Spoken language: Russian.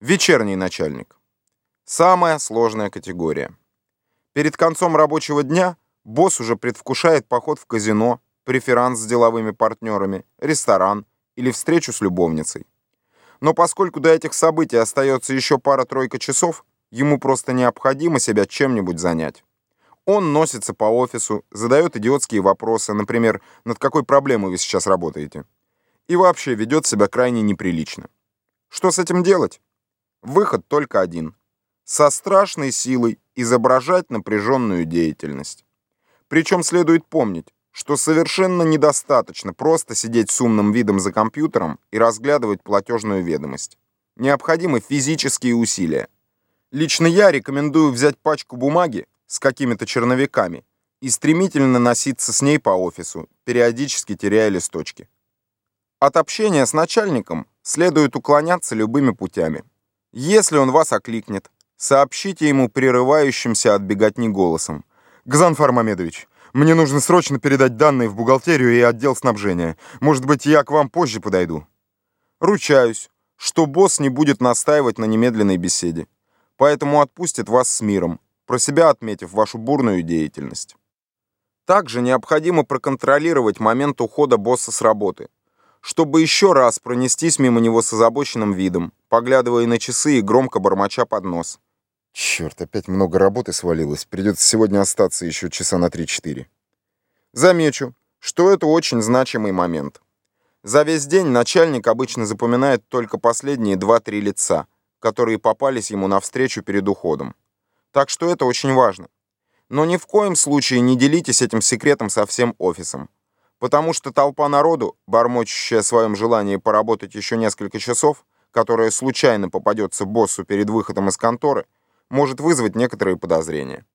Вечерний начальник. Самая сложная категория. Перед концом рабочего дня босс уже предвкушает поход в казино, преферанс с деловыми партнерами, ресторан или встречу с любовницей. Но поскольку до этих событий остается еще пара-тройка часов, ему просто необходимо себя чем-нибудь занять. Он носится по офису, задает идиотские вопросы, например, над какой проблемой вы сейчас работаете. И вообще ведет себя крайне неприлично. Что с этим делать? Выход только один. Со страшной силой изображать напряженную деятельность. Причем следует помнить, что совершенно недостаточно просто сидеть с умным видом за компьютером и разглядывать платежную ведомость. Необходимы физические усилия. Лично я рекомендую взять пачку бумаги с какими-то черновиками и стремительно носиться с ней по офису, периодически теряя листочки. От общения с начальником следует уклоняться любыми путями. Если он вас окликнет, сообщите ему прерывающимся от беготни голосом. «Гзан Фармамедович, мне нужно срочно передать данные в бухгалтерию и отдел снабжения. Может быть, я к вам позже подойду». Ручаюсь, что босс не будет настаивать на немедленной беседе, поэтому отпустит вас с миром, про себя отметив вашу бурную деятельность. Также необходимо проконтролировать момент ухода босса с работы – чтобы еще раз пронестись мимо него с озабоченным видом, поглядывая на часы и громко бормоча под нос. Черт, опять много работы свалилось. Придется сегодня остаться еще часа на 3-4. Замечу, что это очень значимый момент. За весь день начальник обычно запоминает только последние 2-3 лица, которые попались ему навстречу перед уходом. Так что это очень важно. Но ни в коем случае не делитесь этим секретом со всем офисом потому что толпа народу, бормочущая о своем желании поработать еще несколько часов, которая случайно попадется боссу перед выходом из конторы, может вызвать некоторые подозрения.